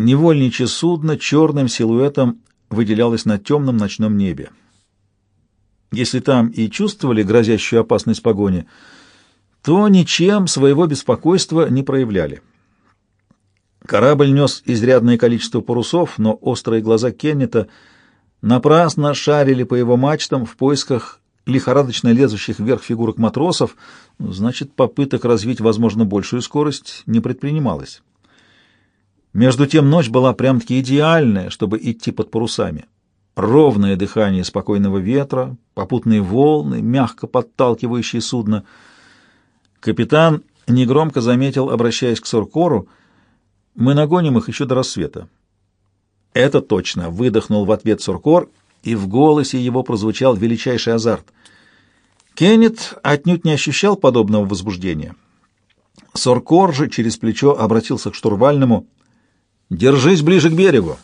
Невольничье судно черным силуэтом выделялось на темном ночном небе. Если там и чувствовали грозящую опасность погони, то ничем своего беспокойства не проявляли. Корабль нес изрядное количество парусов, но острые глаза Кеннета напрасно шарили по его мачтам в поисках лихорадочно лезущих вверх фигурок матросов, значит, попыток развить, возможно, большую скорость не предпринималось. Между тем ночь была прям-таки идеальная, чтобы идти под парусами. Ровное дыхание спокойного ветра, попутные волны, мягко подталкивающие судно. Капитан негромко заметил, обращаясь к Суркору, «Мы нагоним их еще до рассвета». «Это точно!» — выдохнул в ответ Суркор, и в голосе его прозвучал величайший азарт. Кеннет отнюдь не ощущал подобного возбуждения. Суркор же через плечо обратился к штурвальному — Держись ближе к берегу.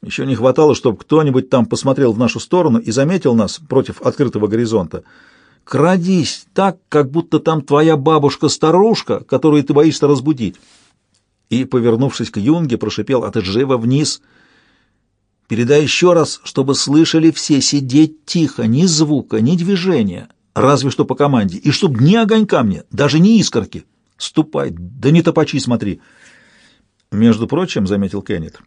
Еще не хватало, чтобы кто-нибудь там посмотрел в нашу сторону и заметил нас против открытого горизонта. Крадись так, как будто там твоя бабушка-старушка, которую ты боишься разбудить. И, повернувшись к Юнге, прошипел от живо вниз. Передай еще раз, чтобы слышали все, сидеть тихо, ни звука, ни движения, разве что по команде, и чтоб ни огонька мне, даже ни искорки. Ступай, да не топачи смотри. Между прочим, — заметил Кеннет,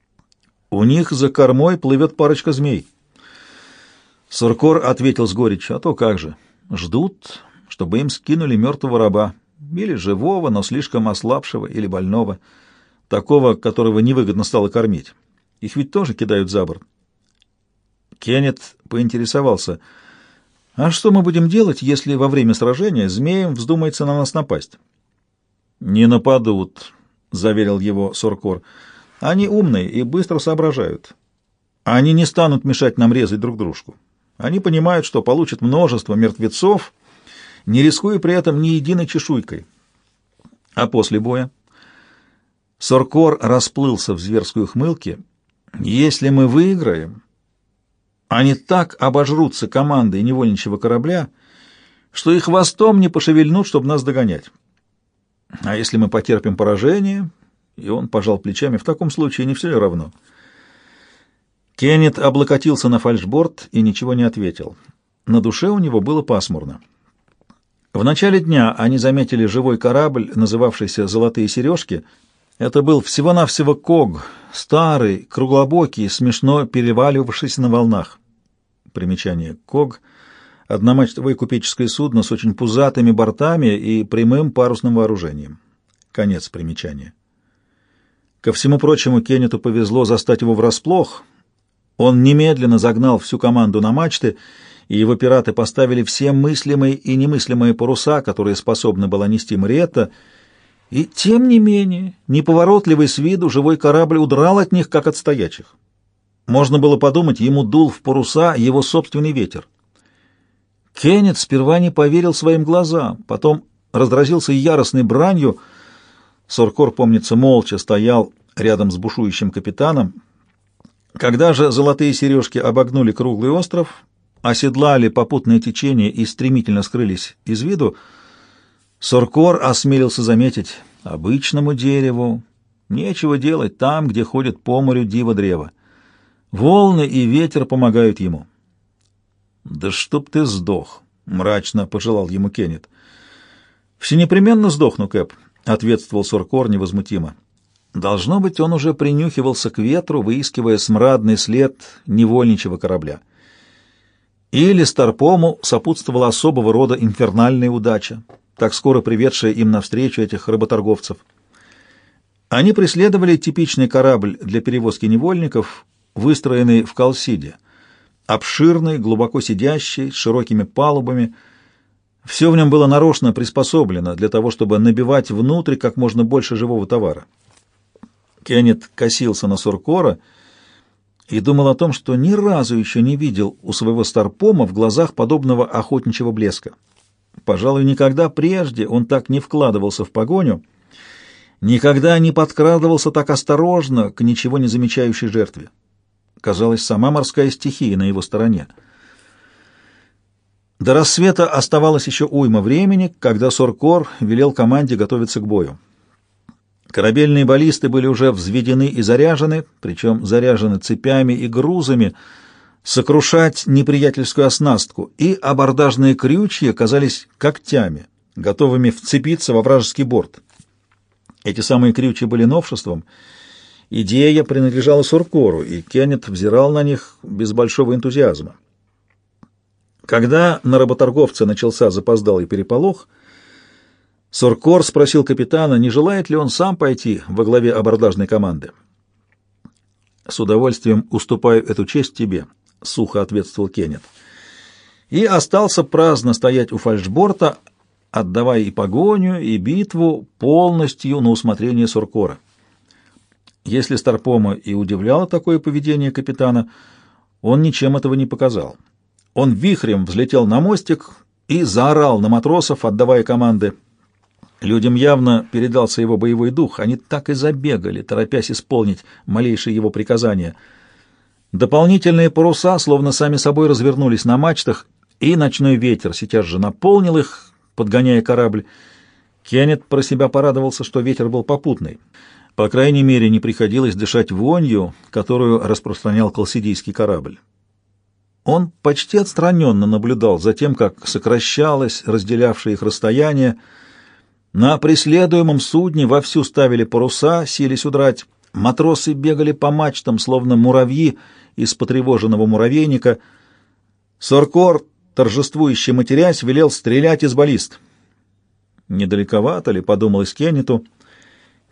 — у них за кормой плывет парочка змей. Суркор ответил с горечью, а то как же, ждут, чтобы им скинули мертвого раба, или живого, но слишком ослабшего или больного, такого, которого невыгодно стало кормить. Их ведь тоже кидают за борт. Кеннет поинтересовался, а что мы будем делать, если во время сражения змеям вздумается на нас напасть? Не нападут, — заверил его Суркор. «Они умные и быстро соображают. Они не станут мешать нам резать друг дружку. Они понимают, что получат множество мертвецов, не рискуя при этом ни единой чешуйкой. А после боя?» Соркор расплылся в зверской ухмылке. «Если мы выиграем, они так обожрутся командой невольничьего корабля, что их хвостом не пошевельнут, чтобы нас догонять. А если мы потерпим поражение, и он пожал плечами, в таком случае не все ли равно? Кеннет облокотился на фальшборд и ничего не ответил. На душе у него было пасмурно. В начале дня они заметили живой корабль, называвшийся «Золотые сережки». Это был всего-навсего Ког, старый, круглобокий, смешно переваливавшийся на волнах. Примечание Ког — одномачтовое купеческое судно с очень пузатыми бортами и прямым парусным вооружением. Конец примечания. Ко всему прочему, Кеннету повезло застать его врасплох. Он немедленно загнал всю команду на мачты, и его пираты поставили все мыслимые и немыслимые паруса, которые способны была нести Мариетта, и, тем не менее, неповоротливый с виду живой корабль удрал от них, как от стоячих. Можно было подумать, ему дул в паруса его собственный ветер. Кеннет сперва не поверил своим глазам, потом раздразился яростной бранью. Соркор, помнится, молча стоял рядом с бушующим капитаном. Когда же золотые сережки обогнули круглый остров, оседлали попутное течение и стремительно скрылись из виду, Соркор осмелился заметить обычному дереву. Нечего делать там, где ходит по морю диво древа. Волны и ветер помогают ему. «Да чтоб ты сдох!» — мрачно пожелал ему Кеннет. «Все непременно сдохну, Кэп», — ответствовал Суркор невозмутимо. Должно быть, он уже принюхивался к ветру, выискивая смрадный след невольничего корабля. Или Старпому сопутствовала особого рода инфернальная удача, так скоро приведшая им навстречу этих работорговцев. Они преследовали типичный корабль для перевозки невольников, выстроенный в Калсиде — обширный, глубоко сидящий, с широкими палубами. Все в нем было нарочно приспособлено для того, чтобы набивать внутрь как можно больше живого товара. Кеннет косился на Суркора и думал о том, что ни разу еще не видел у своего старпома в глазах подобного охотничьего блеска. Пожалуй, никогда прежде он так не вкладывался в погоню, никогда не подкрадывался так осторожно к ничего не замечающей жертве. Казалось, сама морская стихия на его стороне. До рассвета оставалось еще уйма времени, когда Соркор велел команде готовиться к бою. Корабельные баллисты были уже взведены и заряжены, причем заряжены цепями и грузами, сокрушать неприятельскую оснастку, и абордажные крючья казались когтями, готовыми вцепиться во вражеский борт. Эти самые крючья были новшеством. Идея принадлежала Суркору, и Кеннет взирал на них без большого энтузиазма. Когда на работорговце начался запоздалый переполох, Суркор спросил капитана, не желает ли он сам пойти во главе абордажной команды. «С удовольствием уступаю эту честь тебе», — сухо ответствовал Кеннет. И остался праздно стоять у фальшборта, отдавая и погоню, и битву полностью на усмотрение Суркора. Если Старпома и удивляло такое поведение капитана, он ничем этого не показал. Он вихрем взлетел на мостик и заорал на матросов, отдавая команды — Людям явно передался его боевой дух, они так и забегали, торопясь исполнить малейшие его приказания. Дополнительные паруса словно сами собой развернулись на мачтах, и ночной ветер сейчас же наполнил их, подгоняя корабль. Кеннет про себя порадовался, что ветер был попутный. По крайней мере, не приходилось дышать вонью, которую распространял колсидийский корабль. Он почти отстраненно наблюдал за тем, как сокращалось разделявшее их расстояние, на преследуемом судне вовсю ставили паруса, сились удрать. Матросы бегали по мачтам, словно муравьи из потревоженного муравейника. Соркор, торжествующе матерясь, велел стрелять из баллист. Недалековато ли, подумалось Кеннету.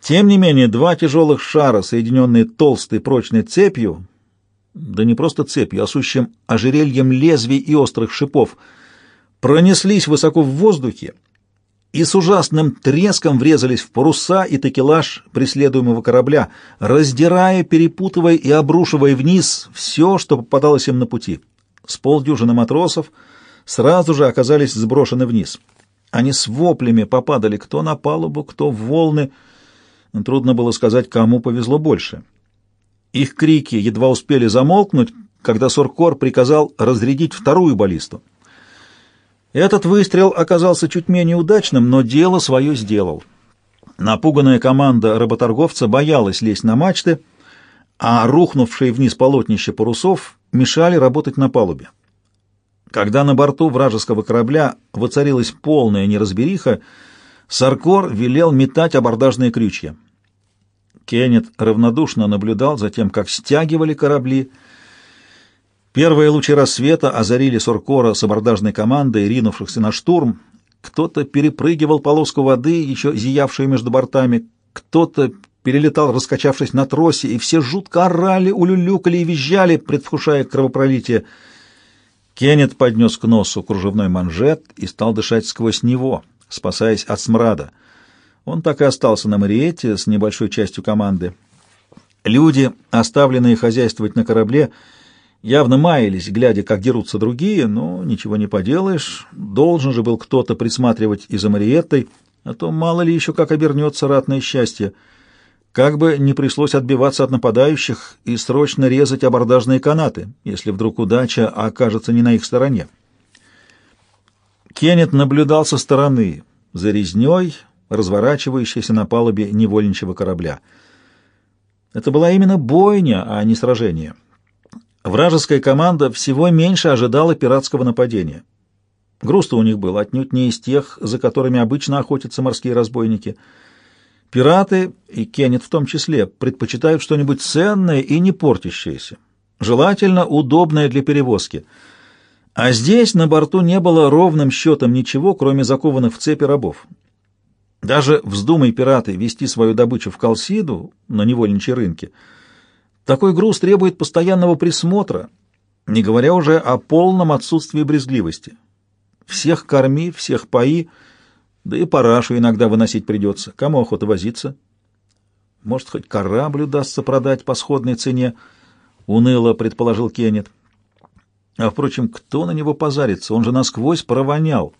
Тем не менее, два тяжелых шара, соединенные толстой прочной цепью, да не просто цепью, а сущим ожерельем лезвий и острых шипов, пронеслись высоко в воздухе, и с ужасным треском врезались в паруса и такелаж преследуемого корабля, раздирая, перепутывая и обрушивая вниз все, что попадалось им на пути. С полдюжины матросов сразу же оказались сброшены вниз. Они с воплями попадали кто на палубу, кто в волны. Трудно было сказать, кому повезло больше. Их крики едва успели замолкнуть, когда Суркор приказал разрядить вторую баллисту. Этот выстрел оказался чуть менее удачным, но дело свое сделал. Напуганная команда работорговца боялась лезть на мачты, а рухнувшие вниз полотнища парусов мешали работать на палубе. Когда на борту вражеского корабля воцарилась полная неразбериха, Саркор велел метать абордажные крючья. Кеннет равнодушно наблюдал за тем, как стягивали корабли, Первые лучи рассвета озарили Суркора с абордажной командой, ринувшихся на штурм. Кто-то перепрыгивал полоску воды, еще зиявшую между бортами, кто-то перелетал, раскачавшись на тросе, и все жутко орали, улюлюкали и визжали, предвкушая кровопролитие. Кеннет поднес к носу кружевной манжет и стал дышать сквозь него, спасаясь от смрада. Он так и остался на Мариете с небольшой частью команды. Люди, оставленные хозяйствовать на корабле, — явно маялись, глядя, как дерутся другие, но ничего не поделаешь, должен же был кто-то присматривать и за Мариеттой, а то мало ли еще как обернется ратное счастье. Как бы не пришлось отбиваться от нападающих и срочно резать абордажные канаты, если вдруг удача окажется не на их стороне. Кеннет наблюдал со стороны за резней, разворачивающейся на палубе невольничьего корабля. Это была именно бойня, а не сражение. Вражеская команда всего меньше ожидала пиратского нападения. Груз-то у них был отнюдь не из тех, за которыми обычно охотятся морские разбойники. Пираты, и Кеннет в том числе, предпочитают что-нибудь ценное и не портящееся, желательно удобное для перевозки. А здесь на борту не было ровным счетом ничего, кроме закованных в цепи рабов. Даже вздумай пираты вести свою добычу в Калсиду на невольничьи рынке — такой груз требует постоянного присмотра, не говоря уже о полном отсутствии брезгливости. Всех корми, всех пои, да и парашу иногда выносить придется. Кому охота возиться? Может, хоть корабль удастся продать по сходной цене, — уныло предположил Кеннет. А, впрочем, кто на него позарится? Он же насквозь провонял.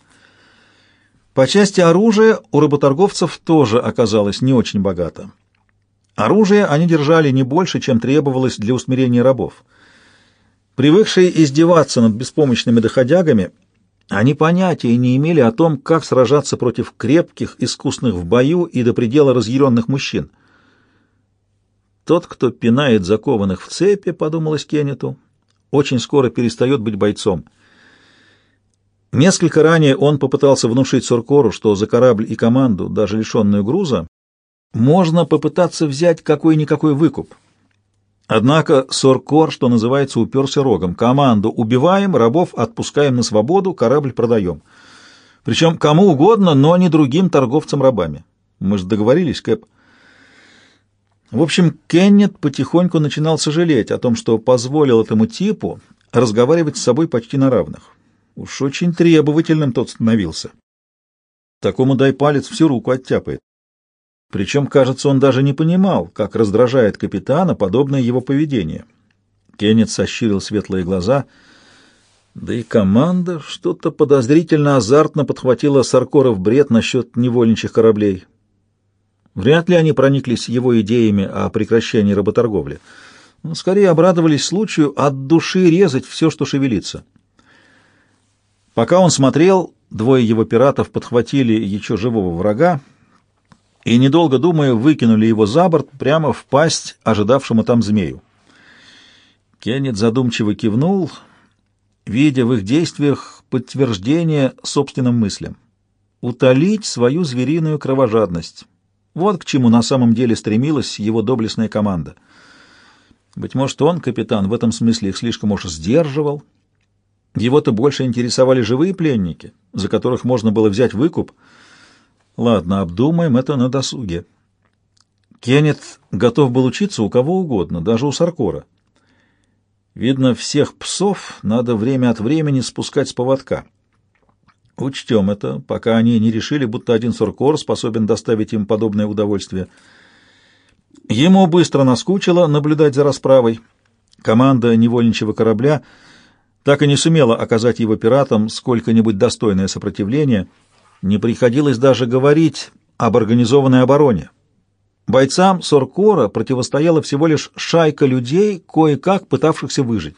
По части оружия у работорговцев тоже оказалось не очень богато. Оружие они держали не больше, чем требовалось для усмирения рабов. Привыкшие издеваться над беспомощными доходягами, Они понятия не имели о том, как сражаться против крепких, искусных в бою и до предела разъяренных мужчин. Тот, кто пинает закованных в цепи, подумалось Кеннету, очень скоро перестает быть бойцом. Несколько ранее он попытался внушить Суркору, что за корабль и команду, даже лишенную груза, можно попытаться взять какой-никакой выкуп. Однако Соркор, что называется, уперся рогом. Команду убиваем, рабов отпускаем на свободу, корабль продаем. Причем кому угодно, но не другим торговцам рабами. Мы же договорились, Кэп. В общем, Кеннет потихоньку начинал сожалеть о том, что позволил этому типу разговаривать с собой почти на равных. Уж очень требовательным тот становился. Такому дай палец всю руку оттяпает. Причем, кажется, он даже не понимал, как раздражает капитана подобное его поведение. Кеннет сощурил светлые глаза, да и команда что-то подозрительно азартно подхватила Саркоров бред насчет невольничьих кораблей. Вряд ли они прониклись его идеями о прекращении работорговли. Скорее обрадовались случаю от души резать все, что шевелится. Пока он смотрел, двое его пиратов подхватили еще живого врага, и, недолго думая, выкинули его за борт прямо в пасть ожидавшему там змею. Кеннет задумчиво кивнул, видя в их действиях подтверждение собственным мыслям. Утолить свою звериную кровожадность. Вот к чему на самом деле стремилась его доблестная команда. Быть может, он, капитан, в этом смысле их слишком уж сдерживал. Его-то больше интересовали живые пленники, за которых можно было взять выкуп — Ладно, обдумаем это на досуге. Кеннет готов был учиться у кого угодно, даже у Саркора. Видно, всех псов надо время от времени спускать с поводка. Учтем это, пока они не решили, будто один Саркор способен доставить им подобное удовольствие. Ему быстро наскучило наблюдать за расправой. Команда невольничьего корабля так и не сумела оказать его пиратам сколько-нибудь достойное сопротивление — не приходилось даже говорить об организованной обороне. Бойцам Соркора противостояла всего лишь шайка людей, кое-как пытавшихся выжить.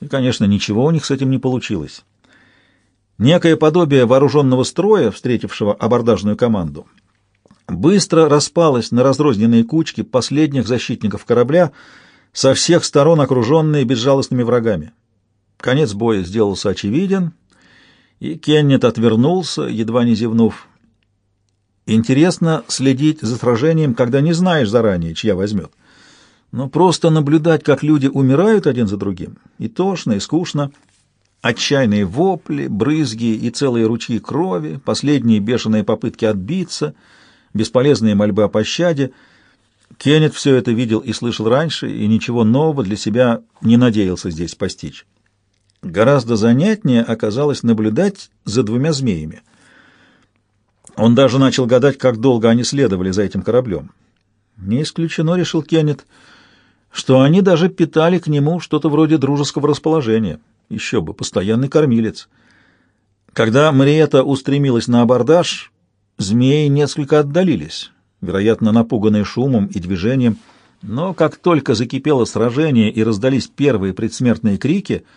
И, конечно, ничего у них с этим не получилось. Некое подобие вооруженного строя, встретившего абордажную команду, быстро распалось на разрозненные кучки последних защитников корабля, со всех сторон окруженные безжалостными врагами. Конец боя сделался очевиден, и Кеннет отвернулся, едва не зевнув. Интересно следить за сражением, когда не знаешь заранее, чья возьмет. Но просто наблюдать, как люди умирают один за другим, и тошно, и скучно. Отчаянные вопли, брызги и целые ручьи крови, последние бешеные попытки отбиться, бесполезные мольбы о пощаде. Кеннет все это видел и слышал раньше, и ничего нового для себя не надеялся здесь постичь. Гораздо занятнее оказалось наблюдать за двумя змеями. Он даже начал гадать, как долго они следовали за этим кораблем. Не исключено, решил Кеннет, что они даже питали к нему что-то вроде дружеского расположения. Еще бы, постоянный кормилец. Когда Мариэта устремилась на абордаж, змеи несколько отдалились, вероятно, напуганные шумом и движением, но как только закипело сражение и раздались первые предсмертные крики —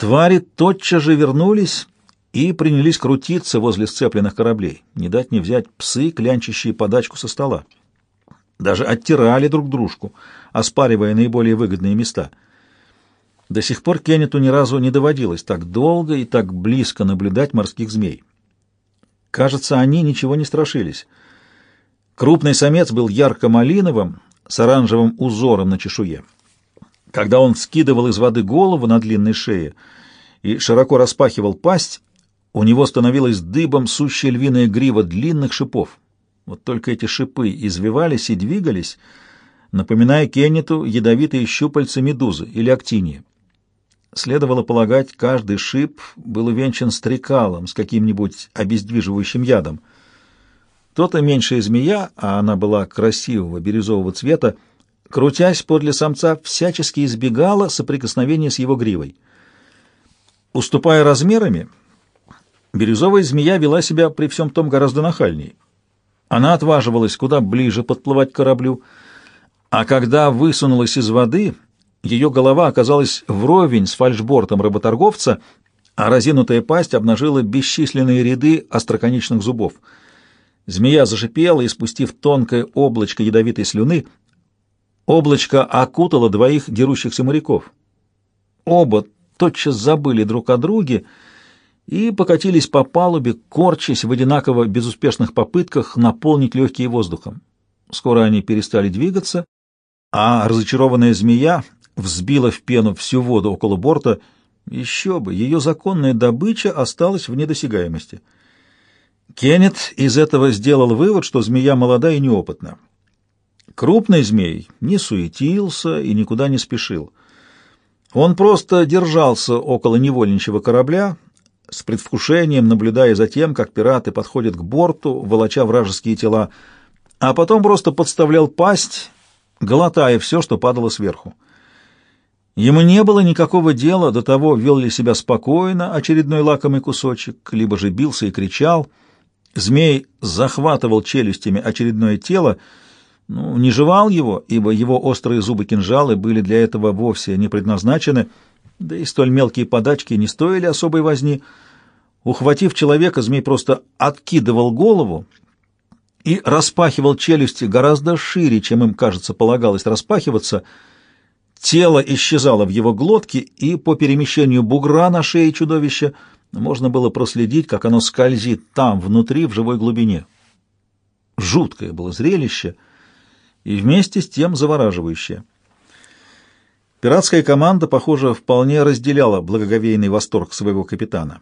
Твари тотчас же вернулись и принялись крутиться возле сцепленных кораблей, не дать не взять псы, клянчащие подачку со стола. Даже оттирали друг дружку, оспаривая наиболее выгодные места. До сих пор Кеннету ни разу не доводилось так долго и так близко наблюдать морских змей. Кажется, они ничего не страшились. Крупный самец был ярко-малиновым, с оранжевым узором на чешуе. Когда он скидывал из воды голову на длинной шее и широко распахивал пасть, у него становилась дыбом сущая львиная грива длинных шипов. Вот только эти шипы извивались и двигались, напоминая Кеннету ядовитые щупальца медузы или актинии. Следовало полагать, каждый шип был увенчан стрекалом с каким-нибудь обездвиживающим ядом. То-то меньшая змея, а она была красивого бирюзового цвета, крутясь подле самца, всячески избегала соприкосновения с его гривой. Уступая размерами, бирюзовая змея вела себя при всем том гораздо нахальней. Она отваживалась куда ближе подплывать к кораблю, а когда высунулась из воды, ее голова оказалась вровень с фальшбортом работорговца, а разинутая пасть обнажила бесчисленные ряды остроконечных зубов. Змея зашипела, и, спустив тонкое облачко ядовитой слюны, облачко окутало двоих дерущихся моряков. Оба тотчас забыли друг о друге и покатились по палубе, корчась в одинаково безуспешных попытках наполнить легкие воздухом. Скоро они перестали двигаться, а разочарованная змея взбила в пену всю воду около борта. Еще бы, ее законная добыча осталась в недосягаемости. Кеннет из этого сделал вывод, что змея молода и неопытна. Крупный змей не суетился и никуда не спешил. Он просто держался около невольничьего корабля, с предвкушением наблюдая за тем, как пираты подходят к борту, волоча вражеские тела, а потом просто подставлял пасть, глотая все, что падало сверху. Ему не было никакого дела до того, вел ли себя спокойно очередной лакомый кусочек, либо же бился и кричал. Змей захватывал челюстями очередное тело, ну, не жевал его, ибо его острые зубы-кинжалы были для этого вовсе не предназначены, да и столь мелкие подачки не стоили особой возни. Ухватив человека, змей просто откидывал голову и распахивал челюсти гораздо шире, чем им, кажется, полагалось распахиваться. Тело исчезало в его глотке, и по перемещению бугра на шее чудовища можно было проследить, как оно скользит там, внутри, в живой глубине. Жуткое было зрелище — и вместе с тем завораживающее. Пиратская команда, похоже, вполне разделяла благоговейный восторг своего капитана.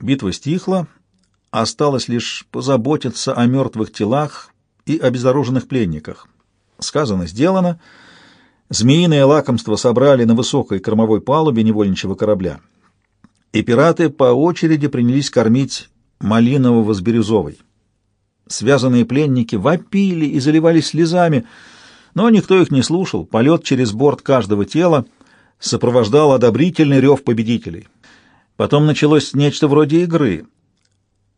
Битва стихла, осталось лишь позаботиться о мертвых телах и обезоруженных пленниках. Сказано, сделано. Змеиное лакомство собрали на высокой кормовой палубе невольничьего корабля. И пираты по очереди принялись кормить малинового с бирюзовой. Связанные пленники вопили и заливались слезами, но никто их не слушал. Полет через борт каждого тела сопровождал одобрительный рев победителей. Потом началось нечто вроде игры.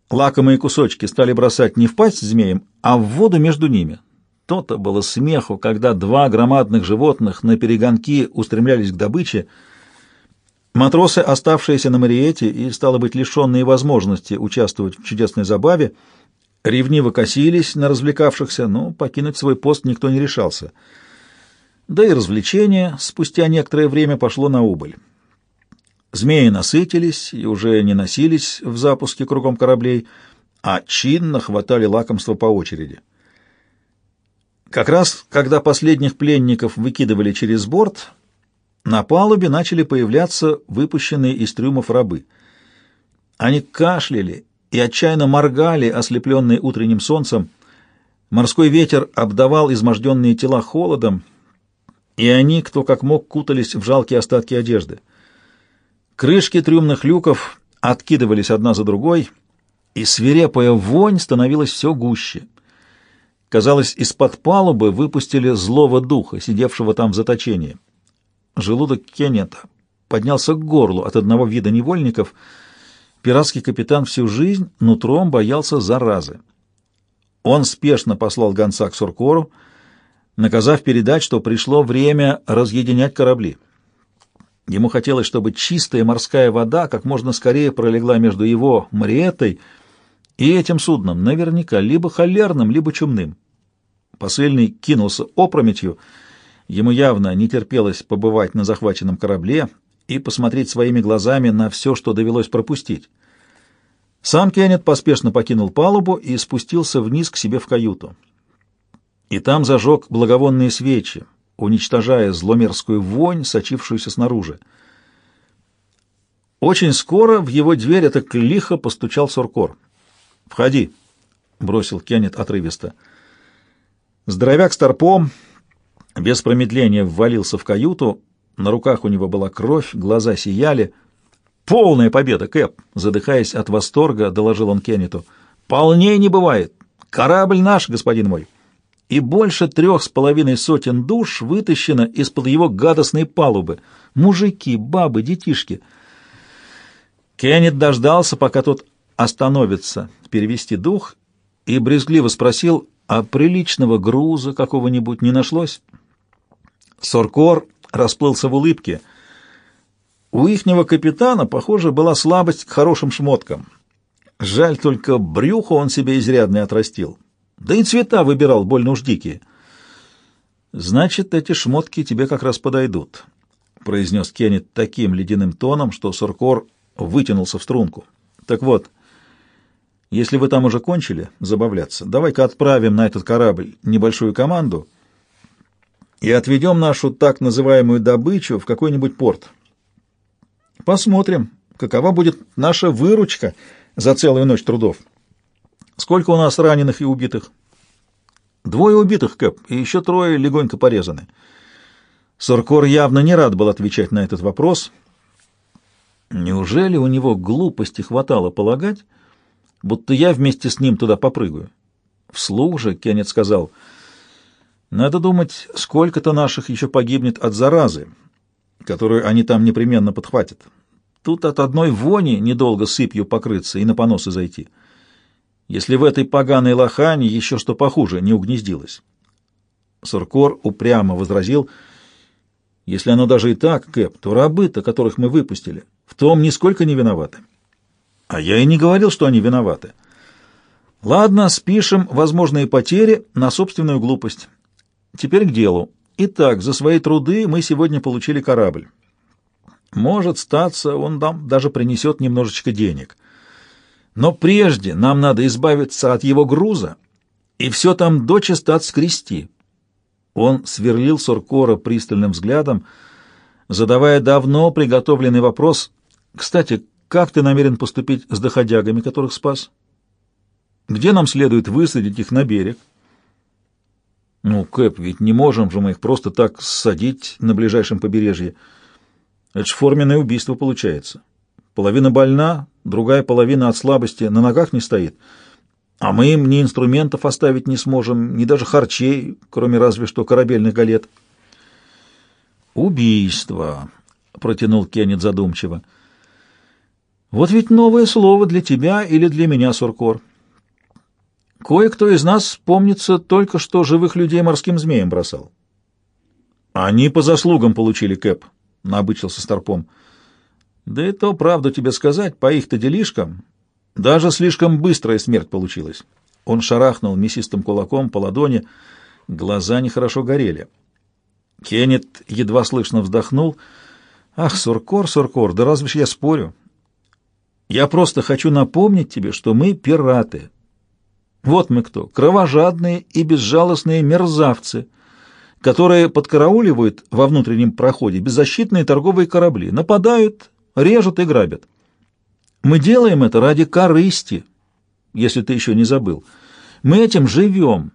Лакомые кусочки стали бросать не в пасть змеям, а в воду между ними. То-то было смеху, когда два громадных животных на перегонки устремлялись к добыче. Матросы, оставшиеся на Мариете и, стало быть, лишенные возможности участвовать в чудесной забаве, ревниво косились на развлекавшихся, но покинуть свой пост никто не решался. Да и развлечение спустя некоторое время пошло на убыль. Змеи насытились и уже не носились в запуске кругом кораблей, а чинно хватали лакомства по очереди. Как раз, когда последних пленников выкидывали через борт, на палубе начали появляться выпущенные из трюмов рабы. Они кашляли и отчаянно моргали, ослепленные утренним солнцем. Морской ветер обдавал изможденные тела холодом, и они, кто как мог, кутались в жалкие остатки одежды. Крышки трюмных люков откидывались одна за другой, и свирепая вонь становилась все гуще. Казалось, из-под палубы выпустили злого духа, сидевшего там в заточении. Желудок Кеннета поднялся к горлу от одного вида невольников — Пиратский капитан всю жизнь нутром боялся заразы. Он спешно послал гонца к Суркору, наказав передать, что пришло время разъединять корабли. Ему хотелось, чтобы чистая морская вода как можно скорее пролегла между его Мариеттой и этим судном, наверняка либо холерным, либо чумным. Посыльный кинулся опрометью, ему явно не терпелось побывать на захваченном корабле, и посмотреть своими глазами на все, что довелось пропустить. Сам Кеннет поспешно покинул палубу и спустился вниз к себе в каюту. И там зажег благовонные свечи, уничтожая зломерзкую вонь, сочившуюся снаружи. Очень скоро в его дверь это лихо постучал Суркор. «Входи», — бросил Кеннет отрывисто. Здоровяк с торпом без промедления ввалился в каюту, на руках у него была кровь, глаза сияли. «Полная победа, Кэп!» — задыхаясь от восторга, доложил он Кеннету. «Полней не бывает! Корабль наш, господин мой!» И больше трех с половиной сотен душ вытащено из-под его гадостной палубы. Мужики, бабы, детишки. Кеннет дождался, пока тот остановится перевести дух, и брезгливо спросил, а приличного груза какого-нибудь не нашлось? Соркор расплылся в улыбке. У ихнего капитана, похоже, была слабость к хорошим шмоткам. Жаль только брюхо он себе изрядно отрастил. Да и цвета выбирал больно уж дикие. Значит, эти шмотки тебе как раз подойдут, произнес Кеннет таким ледяным тоном, что Суркор вытянулся в струнку. Так вот, если вы там уже кончили забавляться, давай-ка отправим на этот корабль небольшую команду и отведем нашу так называемую добычу в какой-нибудь порт. Посмотрим, какова будет наша выручка за целую ночь трудов. Сколько у нас раненых и убитых? Двое убитых, Кэп, и еще трое легонько порезаны. Соркор явно не рад был отвечать на этот вопрос. Неужели у него глупости хватало полагать, будто я вместе с ним туда попрыгаю? Вслух же Кеннет сказал, «Надо думать, сколько-то наших еще погибнет от заразы, которую они там непременно подхватят. Тут от одной вони недолго сыпью покрыться и на поносы зайти. Если в этой поганой лохане еще что похуже не угнездилось. Суркор упрямо возразил, если оно даже и так, Кэп, то рабы-то, которых мы выпустили, в том нисколько не виноваты. А я и не говорил, что они виноваты. Ладно, спишем возможные потери на собственную глупость. Теперь к делу. Итак, за свои труды мы сегодня получили корабль. Может, статься, он нам даже принесет немножечко денег. Но прежде нам надо избавиться от его груза и все там дочисто отскрести. Он сверлил Суркора пристальным взглядом, задавая давно приготовленный вопрос. «Кстати, как ты намерен поступить с доходягами, которых спас? Где нам следует высадить их на берег?» «Ну, Кэп, ведь не можем же мы их просто так ссадить на ближайшем побережье. Это же форменное убийство получается. Половина больна, другая половина от слабости на ногах не стоит. А мы им ни инструментов оставить не сможем, ни даже харчей, кроме разве что корабельных галет». «Убийство», — протянул Кеннет задумчиво. «Вот ведь новое слово для тебя или для меня, Суркор». Кое-кто из нас, помнится, только что живых людей морским змеем бросал. Они по заслугам получили, Кэп, — набычился Старпом. Да и то, правду тебе сказать, по их-то делишкам, даже слишком быстрая смерть получилась. Он шарахнул мясистым кулаком по ладони, глаза нехорошо горели. Кеннет едва слышно вздохнул. «Ах, Суркор, Суркор, да разве ж я спорю? Я просто хочу напомнить тебе, что мы пираты, вот мы кто, кровожадные и безжалостные мерзавцы, которые подкарауливают во внутреннем проходе беззащитные торговые корабли, нападают, режут и грабят. Мы делаем это ради корысти, если ты еще не забыл. Мы этим живем.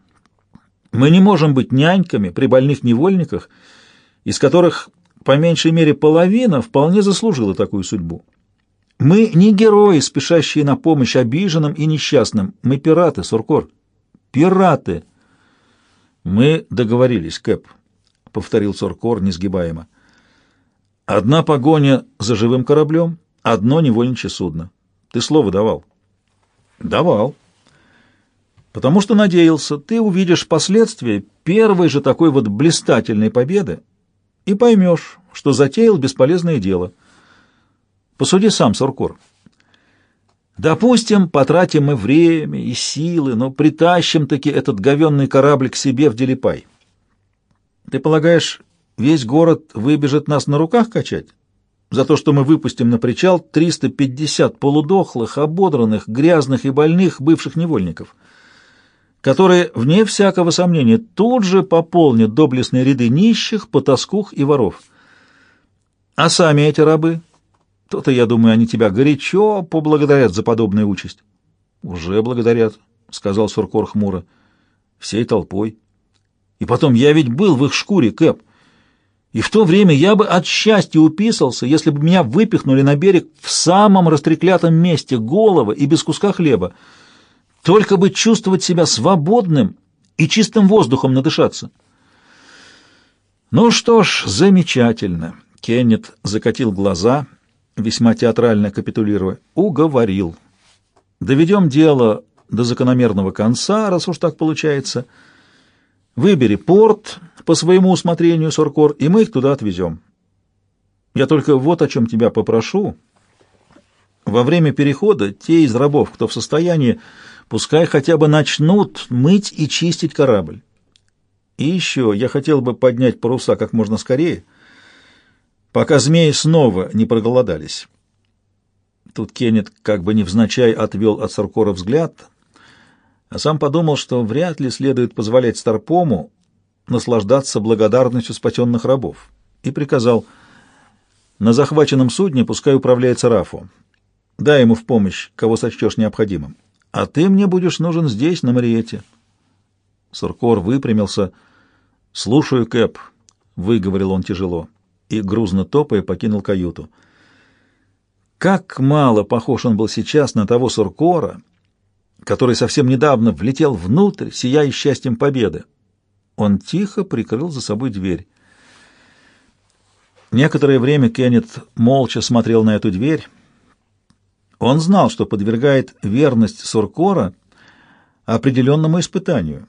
Мы не можем быть няньками при больных невольниках, из которых по меньшей мере половина вполне заслужила такую судьбу. Мы не герои, спешащие на помощь обиженным и несчастным. Мы пираты, Суркор. Пираты. Мы договорились, Кэп, — повторил Суркор несгибаемо. Одна погоня за живым кораблем, одно невольничье судно. Ты слово давал? Давал. Потому что надеялся, ты увидишь последствия первой же такой вот блистательной победы и поймешь, что затеял бесполезное дело — Посуди сам, Суркур. Допустим, потратим мы время и силы, но притащим-таки этот говенный корабль к себе в Делипай. Ты полагаешь, весь город выбежит нас на руках качать? За то, что мы выпустим на причал 350 полудохлых, ободранных, грязных и больных бывших невольников, которые, вне всякого сомнения, тут же пополнят доблестные ряды нищих, потаскух и воров. А сами эти рабы то-то, я думаю, они тебя горячо поблагодарят за подобную участь. — Уже благодарят, — сказал Суркор хмуро, — всей толпой. И потом, я ведь был в их шкуре, Кэп. И в то время я бы от счастья уписался, если бы меня выпихнули на берег в самом растреклятом месте, голого и без куска хлеба. Только бы чувствовать себя свободным и чистым воздухом надышаться. Ну что ж, замечательно. Кеннет закатил глаза — весьма театрально капитулируя, уговорил. Доведем дело до закономерного конца, раз уж так получается. Выбери порт по своему усмотрению, Соркор, и мы их туда отвезем. Я только вот о чем тебя попрошу. Во время перехода те из рабов, кто в состоянии, пускай хотя бы начнут мыть и чистить корабль. И еще я хотел бы поднять паруса как можно скорее, пока змеи снова не проголодались. Тут Кеннет как бы невзначай отвел от Саркора взгляд, а сам подумал, что вряд ли следует позволять Старпому наслаждаться благодарностью спасенных рабов, и приказал «На захваченном судне пускай управляется Рафу. Дай ему в помощь, кого сочтешь необходимым. А ты мне будешь нужен здесь, на Мариете». Суркор выпрямился. «Слушаю, Кэп», — выговорил он тяжело, и, грузно топая, покинул каюту. Как мало похож он был сейчас на того Суркора, который совсем недавно влетел внутрь, сияя счастьем победы. Он тихо прикрыл за собой дверь. Некоторое время Кеннет молча смотрел на эту дверь. Он знал, что подвергает верность Суркора определенному испытанию,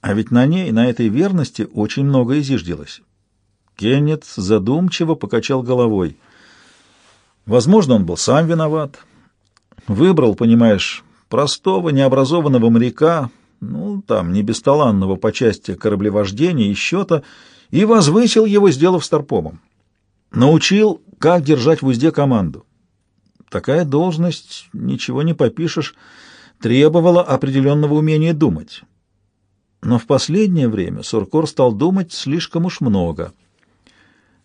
а ведь на ней, на этой верности, очень многое зиждилось. Кеннет задумчиво покачал головой. Возможно, он был сам виноват. Выбрал, понимаешь, простого, необразованного моряка, ну, там, не бесталанного по части кораблевождения и счета, и возвысил его, сделав старпомом. Научил, как держать в узде команду. Такая должность, ничего не попишешь, требовала определенного умения думать. Но в последнее время Суркор стал думать слишком уж много.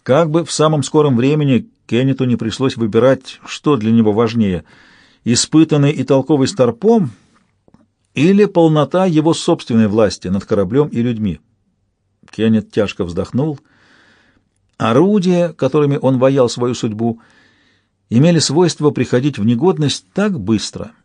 Как бы в самом скором времени Кеннету не пришлось выбирать, что для него важнее — испытанный и толковый старпом — или полнота его собственной власти над кораблем и людьми. Кеннет тяжко вздохнул. Орудия, которыми он воял свою судьбу, имели свойство приходить в негодность так быстро —